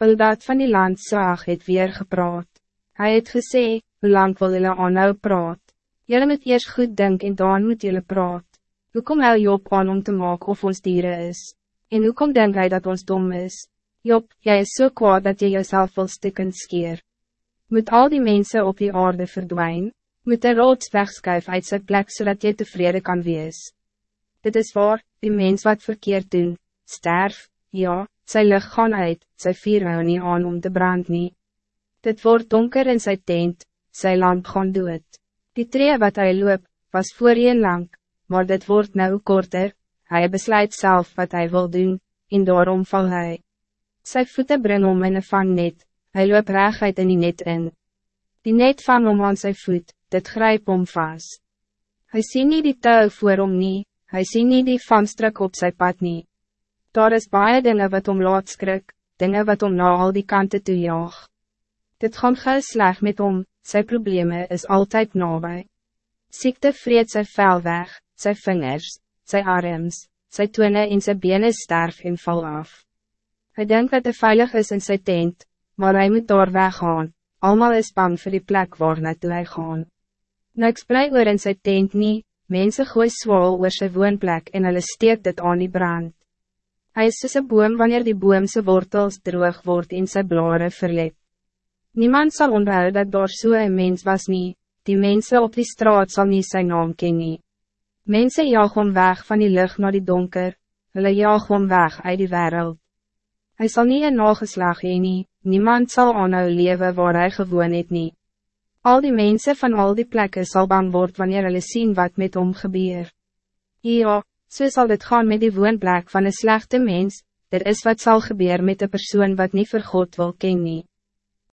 Bildad van die land Saag het weer gepraat. Hij het gesê, hoe lang wil julle aanhou praat? Julle moet eers goed denk en dan moet julle praat. Hoe kom hy Job aan om te maken of ons dieren is? En hoe kom denk hy dat ons dom is? Job, jij is zo so kwaad dat je jezelf wil stikken skeer. Moet al die mensen op die aarde verdwijnen? Moet de rood wegskuif uit zijn plek zodat je tevreden kan wees? Dit is waar, die mens wat verkeerd doen, sterf, ja, sy lig gaan uit, sy vier hou nie aan om te brand nie. Dit wordt donker in sy tent, sy lamp gaan dood. Die tree wat hij loop, was voorheen lang, maar dit wordt nou korter, hij besluit zelf wat hij wil doen, en daarom val hij. Sy voete bring om in een vangnet, hy loop reguit in die net in. Die net vang om aan sy voet, dit grijp om vast. Hij sien niet die touw voor om nie, hy sien nie die vangstruk op sy pad nie. Daar is baie dinge wat om laat skrik, dinge wat om na al die kanten toe jaag. Dit gaan gauw sleg met om, sy probleme is altijd nabij. Ziekte vreet sy vel weg, sy vingers, sy arms, sy toene en sy bene sterf en val af. Hij denkt dat hij veilig is in sy tent, maar hij moet daar weggaan, allemaal is bang voor die plek waar naartoe hy gaan. Niks bly oor in sy tent nie, mense gooi swal oor sy woonplek en hulle steek dit aan die brand. Hij is soos een boom wanneer die boomse wortels droog wordt en sy blare verlet. Niemand zal onthouden dat daar so een mens was niet. die mensen op die straat zal niet zijn naam kennen. Mensen jaag om weg van die lucht naar die donker, hulle jaag om weg uit die wereld. Hij zal niet een nageslag heen nie, niemand zal aanhou leven waar hij gewoon het nie. Al die mensen van al die plekken zal bang worden wanneer hulle zien wat met hom gebeur. Ja, so sal dit gaan met die woonplek van een slechte mens, er is wat zal gebeuren met de persoon wat niet vir God wil ken nie.